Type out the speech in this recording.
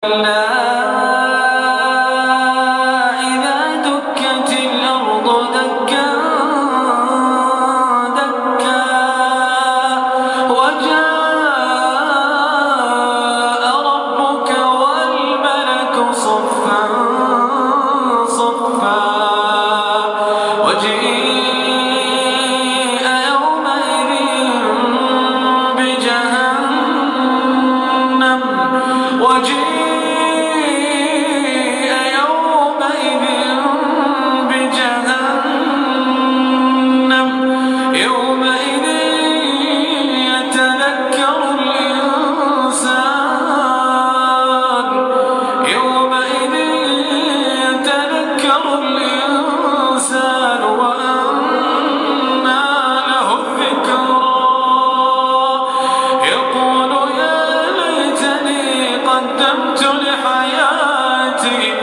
Allah 같은 이